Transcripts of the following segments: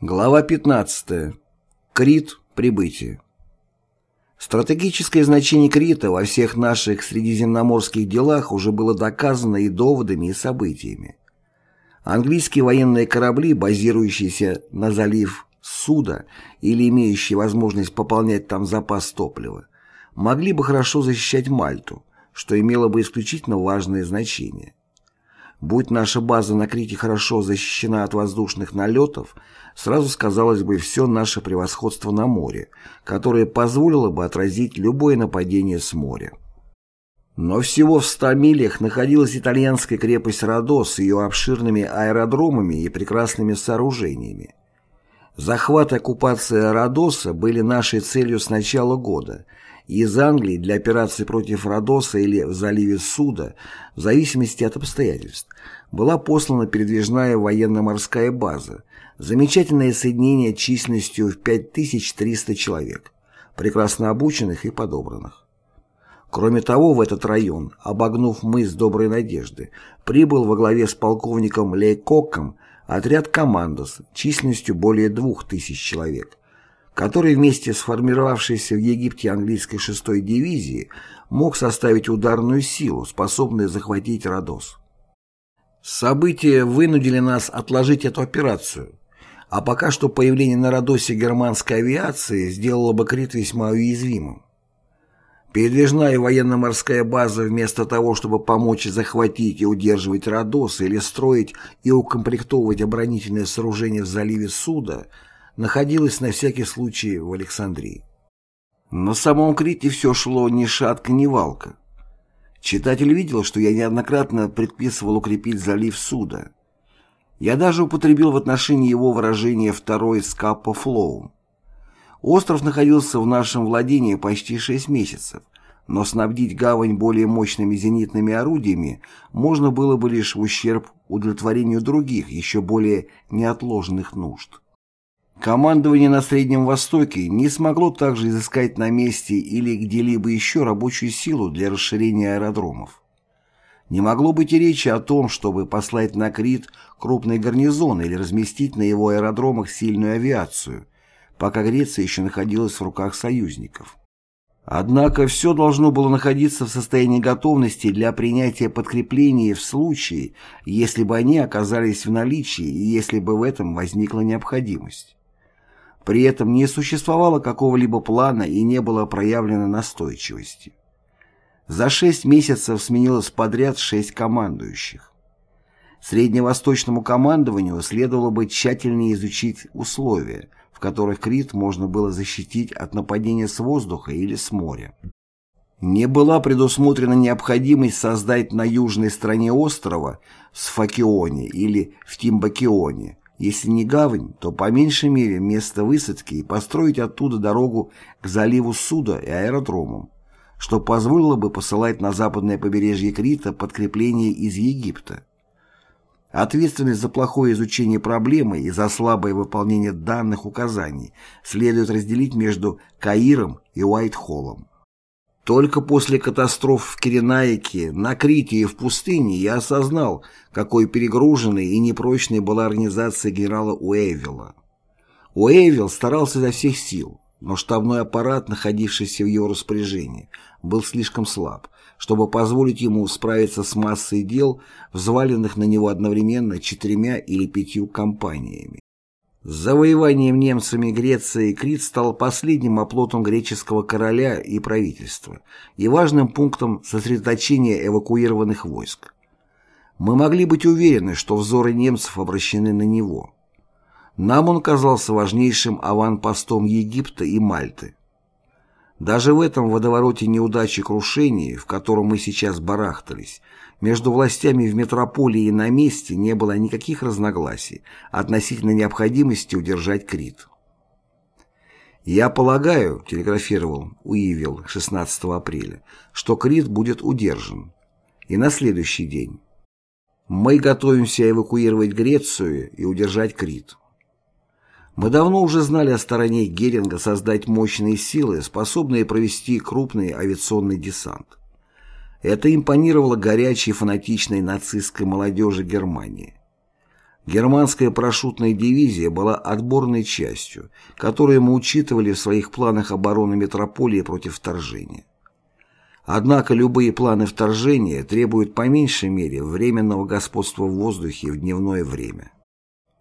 Глава 15. Крит. Прибытие. Стратегическое значение Крита во всех наших средиземноморских делах уже было доказано и доводами, и событиями. Английские военные корабли, базирующиеся на залив Суда или имеющие возможность пополнять там запас топлива, могли бы хорошо защищать Мальту, что имело бы исключительно важное значение. Будь наша база на Крите хорошо защищена от воздушных налетов, сразу сказалось бы все наше превосходство на море, которое позволило бы отразить любое нападение с моря. Но всего в 100 милях находилась итальянская крепость Родос с ее обширными аэродромами и прекрасными сооружениями. Захват и оккупация Родоса были нашей целью с начала года – из Англии для операции против Родоса или в заливе Суда, в зависимости от обстоятельств, была послана передвижная военно-морская база, замечательное соединение численностью в 5300 человек, прекрасно обученных и подобранных. Кроме того, в этот район, обогнув мыс Доброй Надежды, прибыл во главе с полковником Лейкоком отряд «Командос» численностью более двух тысяч человек, который вместе с формировавшейся в Египте английской 6-й дивизией мог составить ударную силу, способную захватить Родос. События вынудили нас отложить эту операцию, а пока что появление на Родосе германской авиации сделало бы Крит весьма уязвимым. Передвижная военно-морская база вместо того, чтобы помочь захватить и удерживать Родос или строить и укомплектовывать оборонительные сооружения в заливе Суда – находилась на всякий случай в Александрии. На самом Крите все шло ни шатка, ни валка. Читатель видел, что я неоднократно предписывал укрепить залив Суда. Я даже употребил в отношении его выражение «второй скапа флоу». Остров находился в нашем владении почти шесть месяцев, но снабдить гавань более мощными зенитными орудиями можно было бы лишь в ущерб удовлетворению других, еще более неотложных нужд. Командование на Среднем Востоке не смогло также изыскать на месте или где-либо еще рабочую силу для расширения аэродромов. Не могло быть и речи о том, чтобы послать на Крит крупный гарнизон или разместить на его аэродромах сильную авиацию, пока Греция еще находилась в руках союзников. Однако все должно было находиться в состоянии готовности для принятия подкреплений в случае, если бы они оказались в наличии и если бы в этом возникла необходимость. При этом не существовало какого-либо плана и не было проявлено настойчивости. За шесть месяцев сменилось подряд шесть командующих. Средневосточному командованию следовало бы тщательнее изучить условия, в которых Крит можно было защитить от нападения с воздуха или с моря. Не была предусмотрена необходимость создать на южной стороне острова, в Сфакионе или в Тимбакионе, если не гавань, то по меньшей мере место высадки и построить оттуда дорогу к заливу Суда и аэродромам, что позволило бы посылать на западное побережье Крита подкрепление из Египта. Ответственность за плохое изучение проблемы и за слабое выполнение данных указаний следует разделить между Каиром и Уайтхоллом. Только после катастроф в Киренаике, на Крите и в пустыне я осознал, какой перегруженной и непрочной была организация генерала Уэйвилла. Уэйвилл старался изо всех сил, но штабной аппарат, находившийся в его распоряжении, был слишком слаб, чтобы позволить ему справиться с массой дел, взваленных на него одновременно четырьмя или пятью компаниями. С завоеванием немцами Греции Крит стал последним оплотом греческого короля и правительства и важным пунктом сосредоточения эвакуированных войск. Мы могли быть уверены, что взоры немцев обращены на него. Нам он казался важнейшим аванпостом Египта и Мальты. Даже в этом водовороте неудачи и крушений, в котором мы сейчас барахтались, между властями в метрополии и на месте не было никаких разногласий относительно необходимости удержать Крит. «Я полагаю», — телеграфировал Уивилл 16 апреля, «что Крит будет удержан. И на следующий день. Мы готовимся эвакуировать Грецию и удержать Крит». Мы давно уже знали о стороне Геринга создать мощные силы, способные провести крупный авиационный десант. Это импонировало горячей фанатичной нацистской молодежи Германии. Германская парашютная дивизия была отборной частью, которую мы учитывали в своих планах обороны метрополии против вторжения. Однако любые планы вторжения требуют по меньшей мере временного господства в воздухе в дневное время.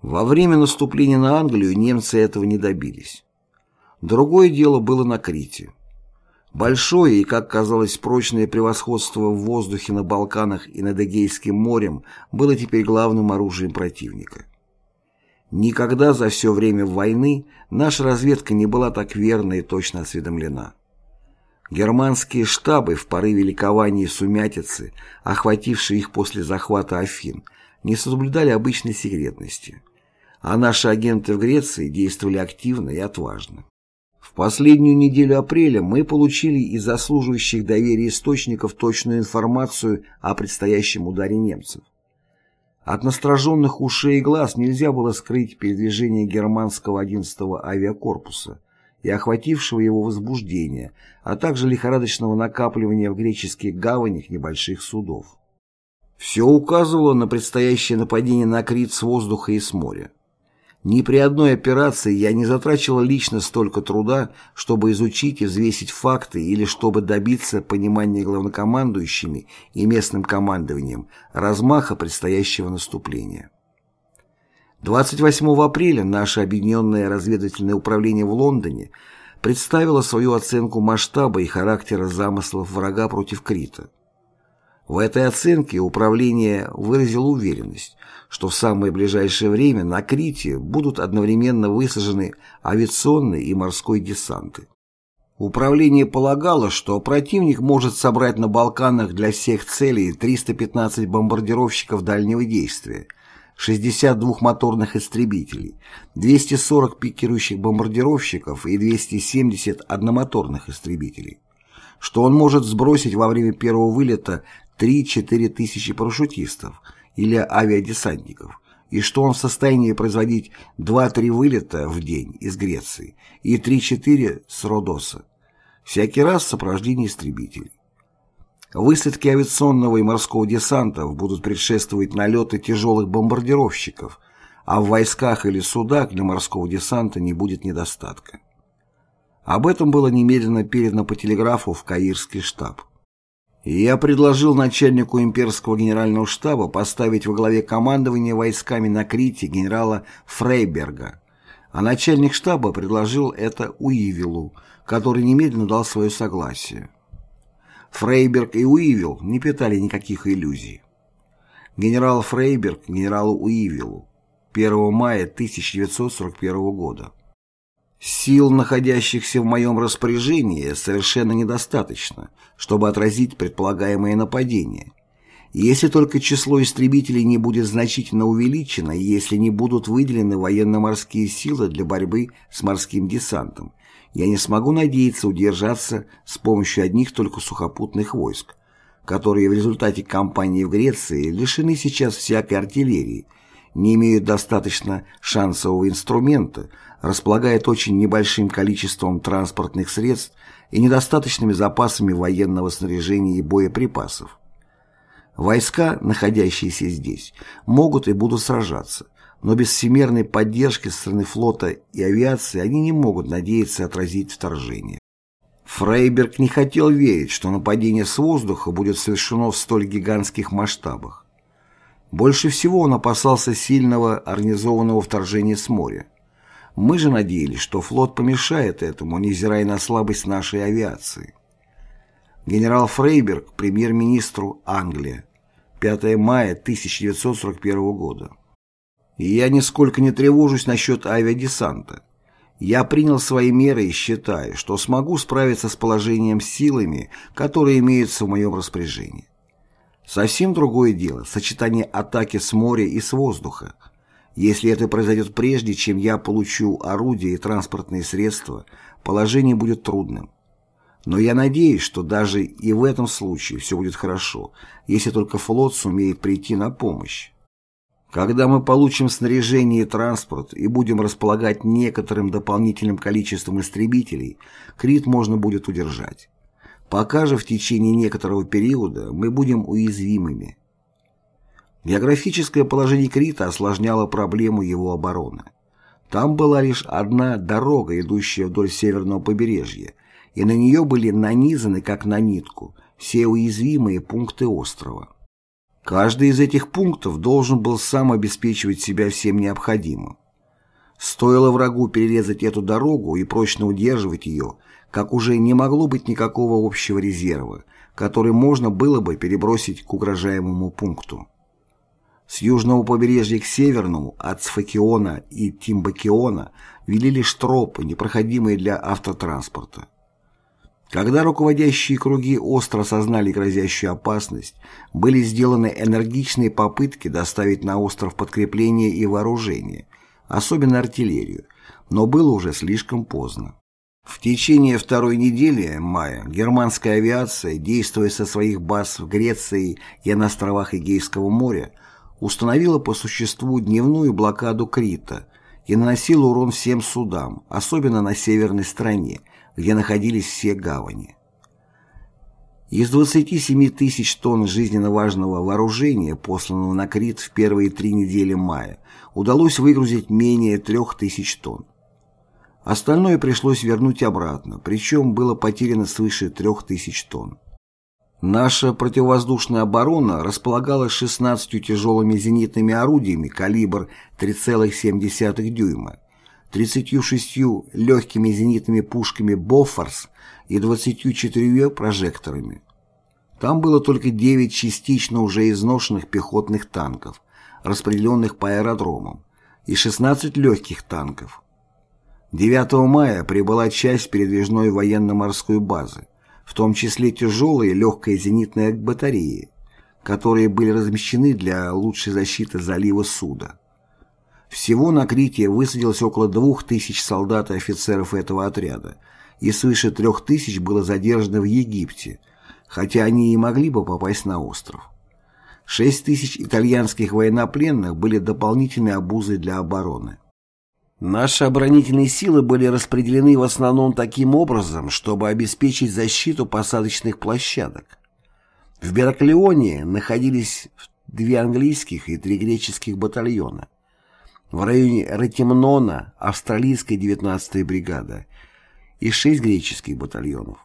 Во время наступления на Англию немцы этого не добились. Другое дело было на Крите. Большое и, как казалось, прочное превосходство в воздухе на Балканах и над Эгейским морем было теперь главным оружием противника. Никогда за все время войны наша разведка не была так верна и точно осведомлена. Германские штабы в порыве ликования и сумятицы, охватившие их после захвата Афин, не соблюдали обычной секретности, а наши агенты в Греции действовали активно и отважно. В последнюю неделю апреля мы получили из заслуживающих доверия источников точную информацию о предстоящем ударе немцев. От настороженных ушей и глаз нельзя было скрыть передвижение германского 11-го авиакорпуса, и охватившего его возбуждения, а также лихорадочного накапливания в греческих гаванях небольших судов. Все указывало на предстоящее нападение на Крит с воздуха и с моря. Ни при одной операции я не затрачивал лично столько труда, чтобы изучить и взвесить факты или чтобы добиться понимания главнокомандующими и местным командованием размаха предстоящего наступления. 28 апреля наше Объединенное разведывательное управление в Лондоне представило свою оценку масштаба и характера замыслов врага против Крита. В этой оценке управление выразило уверенность, что в самое ближайшее время на Крите будут одновременно высажены авиационные и морской десанты. Управление полагало, что противник может собрать на Балканах для всех целей 315 бомбардировщиков дальнего действия, 62 моторных истребителей, 240 пикирующих бомбардировщиков и 270 одномоторных истребителей, что он может сбросить во время первого вылета 3-4 тысячи парашютистов или авиадесантников, и что он в состоянии производить 2-3 вылета в день из Греции и 3-4 с Родоса, всякий раз в сопровождении истребителей. Высадки авиационного и морского десантов будут предшествовать налеты тяжелых бомбардировщиков, а в войсках или судах для морского десанта не будет недостатка. Об этом было немедленно передано по телеграфу в Каирский штаб. Я предложил начальнику имперского генерального штаба поставить во главе командования войсками на Крите генерала Фрейберга, а начальник штаба предложил это Уивилу, который немедленно дал свое согласие. Фрейберг и Уивилл не питали никаких иллюзий. Генерал Фрейберг генералу Уивиллу 1 мая 1941 года. Сил, находящихся в моем распоряжении, совершенно недостаточно, чтобы отразить предполагаемое нападение. Если только число истребителей не будет значительно увеличено, если не будут выделены военно-морские силы для борьбы с морским десантом, я не смогу надеяться удержаться с помощью одних только сухопутных войск, которые в результате кампании в Греции лишены сейчас всякой артиллерии, не имеют достаточно шансового инструмента, располагают очень небольшим количеством транспортных средств и недостаточными запасами военного снаряжения и боеприпасов. Войска, находящиеся здесь, могут и будут сражаться, но без всемирной поддержки со стороны флота и авиации они не могут надеяться отразить вторжение. Фрейберг не хотел верить, что нападение с воздуха будет совершено в столь гигантских масштабах. Больше всего он опасался сильного организованного вторжения с моря. Мы же надеялись, что флот помешает этому, невзирая на слабость нашей авиации. Генерал Фрейберг, премьер-министру Англии, 5 мая 1941 года. Я нисколько не тревожусь насчет авиадесанта. Я принял свои меры и считаю, что смогу справиться с положением силами, которые имеются в моем распоряжении. Совсем другое дело – сочетание атаки с моря и с воздуха. Если это произойдет прежде, чем я получу орудия и транспортные средства, положение будет трудным. Но я надеюсь, что даже и в этом случае все будет хорошо, если только флот сумеет прийти на помощь. Когда мы получим снаряжение и транспорт и будем располагать некоторым дополнительным количеством истребителей, Крит можно будет удержать. Пока же в течение некоторого периода мы будем уязвимыми. Географическое положение Крита осложняло проблему его обороны. Там была лишь одна дорога, идущая вдоль северного побережья, и на нее были нанизаны, как на нитку, все уязвимые пункты острова. Каждый из этих пунктов должен был сам обеспечивать себя всем необходимым. Стоило врагу перерезать эту дорогу и прочно удерживать ее, как уже не могло быть никакого общего резерва, который можно было бы перебросить к угрожаемому пункту. С южного побережья к северному, от Сфакиона и Тимбакиона, вели лишь тропы, непроходимые для автотранспорта. Когда руководящие круги остро осознали грозящую опасность, были сделаны энергичные попытки доставить на остров подкрепление и вооружение, особенно артиллерию, но было уже слишком поздно. В течение второй недели мая германская авиация, действуя со своих баз в Греции и на островах Эгейского моря, установила по существу дневную блокаду Крита и наносила урон всем судам, особенно на северной стороне, где находились все гавани. Из 27 тысяч тонн жизненно важного вооружения, посланного на Крит в первые три недели мая, удалось выгрузить менее трех тысяч тонн. Остальное пришлось вернуть обратно, причем было потеряно свыше трех тысяч тонн. Наша противовоздушная оборона располагала 16 тяжелыми зенитными орудиями калибр 3,7 дюйма, 36 легкими зенитными пушками «Боффорс» и 24 прожекторами. Там было только 9 частично уже изношенных пехотных танков, распределенных по аэродромам, и 16 легких танков. 9 мая прибыла часть передвижной военно-морской базы, в том числе тяжелые легкие зенитные батареи, которые были размещены для лучшей защиты залива Суда. Всего на Крите высадилось около двух тысяч солдат и офицеров этого отряда, и свыше трех тысяч было задержано в Египте, хотя они и могли бы попасть на остров. Шесть тысяч итальянских военнопленных были дополнительной обузой для обороны. Наши оборонительные силы были распределены в основном таким образом, чтобы обеспечить защиту посадочных площадок. В Бераклеоне находились две английских и три греческих батальона. В районе Ретимнона австралийская 19-я бригада и шесть греческих батальонов.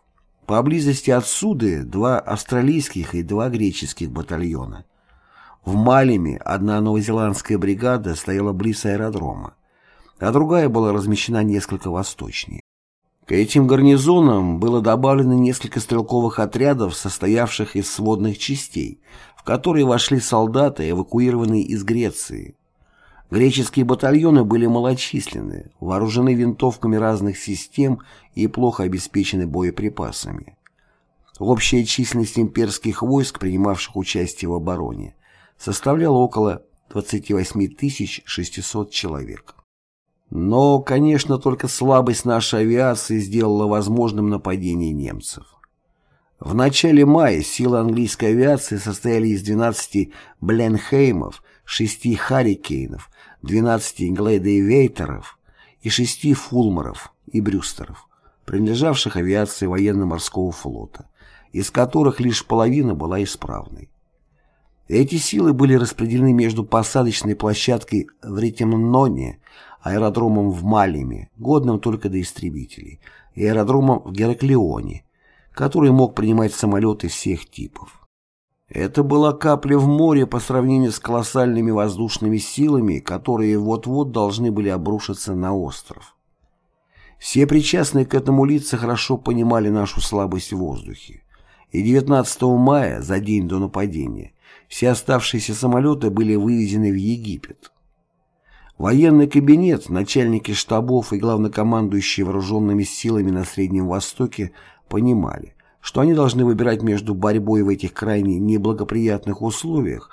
Поблизости отсюда два австралийских и два греческих батальона. В Малиме одна новозеландская бригада стояла близ аэродрома а другая была размещена несколько восточнее. К этим гарнизонам было добавлено несколько стрелковых отрядов, состоявших из сводных частей, в которые вошли солдаты, эвакуированные из Греции. Греческие батальоны были малочисленны, вооружены винтовками разных систем и плохо обеспечены боеприпасами. Общая численность имперских войск, принимавших участие в обороне, составляла около 28 600 человек. Но, конечно, только слабость нашей авиации сделала возможным нападение немцев. В начале мая силы английской авиации состояли из 12 Бленхеймов, 6 Харрикейнов, 12 Глэдейвейтеров и 6 Фулмаров и Брюстеров, принадлежавших авиации военно-морского флота, из которых лишь половина была исправной. Эти силы были распределены между посадочной площадкой в Ретемноне, аэродромом в Малиме, годным только до истребителей, и аэродромом в Гераклеоне, который мог принимать самолеты всех типов. Это была капля в море по сравнению с колоссальными воздушными силами, которые вот-вот должны были обрушиться на остров. Все причастные к этому лица хорошо понимали нашу слабость в воздухе, и 19 мая, за день до нападения, все оставшиеся самолеты были вывезены в Египет. Военный кабинет, начальники штабов и главнокомандующие вооруженными силами на Среднем Востоке понимали, что они должны выбирать между борьбой в этих крайне неблагоприятных условиях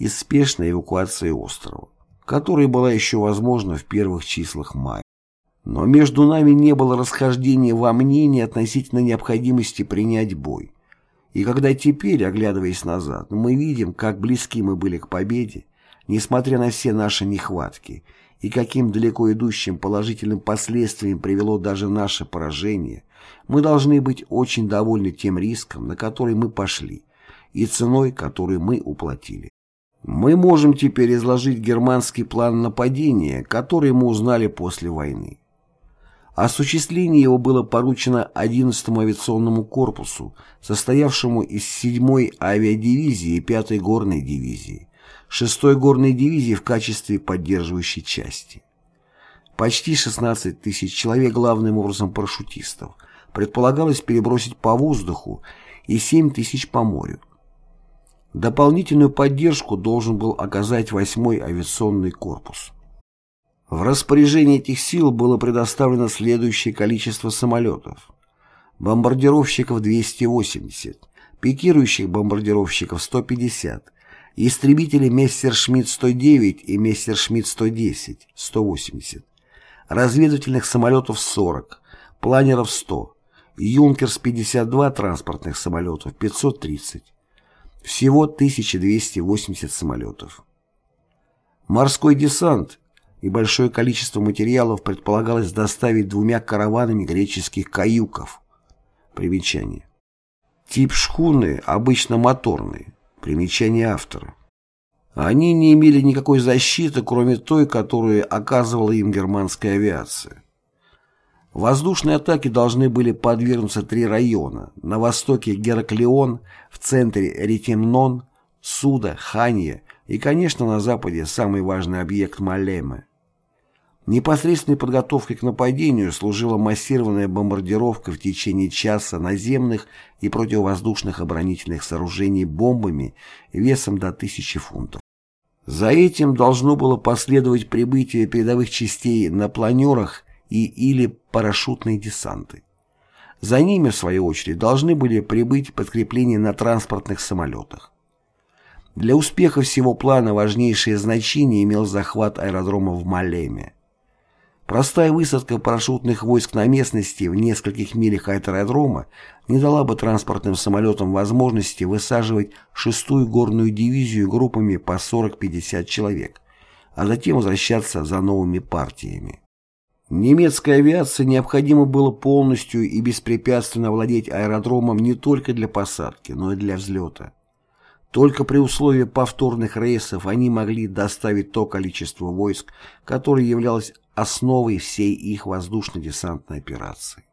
и спешной эвакуацией острова, которая была еще возможна в первых числах мая. Но между нами не было расхождения во мнении относительно необходимости принять бой. И когда теперь, оглядываясь назад, мы видим, как близки мы были к победе, Несмотря на все наши нехватки и каким далеко идущим положительным последствиям привело даже наше поражение, мы должны быть очень довольны тем риском, на который мы пошли, и ценой, которую мы уплатили. Мы можем теперь изложить германский план нападения, который мы узнали после войны. Осуществление его было поручено 11-му авиационному корпусу, состоявшему из 7-й авиадивизии и 5-й горной дивизии, 6-й горной дивизии в качестве поддерживающей части. Почти 16 тысяч человек, главным образом парашютистов, предполагалось перебросить по воздуху и 7 тысяч по морю. Дополнительную поддержку должен был оказать 8-й авиационный корпус. В распоряжение этих сил было предоставлено следующее количество самолетов. Бомбардировщиков 280, пикирующих бомбардировщиков 150, истребители Мессершмитт-109 и Мессершмитт-110, 180, разведывательных самолетов 40, планеров 100, Юнкерс-52 транспортных самолетов 530. Всего 1280 самолетов. Морской десант и большое количество материалов предполагалось доставить двумя караванами греческих каюков. Примечание. Тип шхуны обычно моторный. Примечание автора. Они не имели никакой защиты, кроме той, которую оказывала им германская авиация. Воздушные атаки должны были подвергнуться три района. На востоке Гераклеон, в центре Ретемнон, Суда, Ханье и, конечно, на западе самый важный объект Малемы. Непосредственной подготовкой к нападению служила массированная бомбардировка в течение часа наземных и противовоздушных оборонительных сооружений бомбами весом до тысячи фунтов. За этим должно было последовать прибытие передовых частей на планерах и или парашютные десанты. За ними, в свою очередь, должны были прибыть подкрепления на транспортных самолетах. Для успеха всего плана важнейшее значение имел захват аэродрома в Малеме. Простая высадка парашютных войск на местности в нескольких милях от аэродрома не дала бы транспортным самолетам возможности высаживать шестую горную дивизию группами по 40-50 человек, а затем возвращаться за новыми партиями. Немецкой авиации необходимо было полностью и беспрепятственно владеть аэродромом не только для посадки, но и для взлета. Только при условии повторных рейсов они могли доставить то количество войск, которое являлось основой всей их воздушно-десантной операции.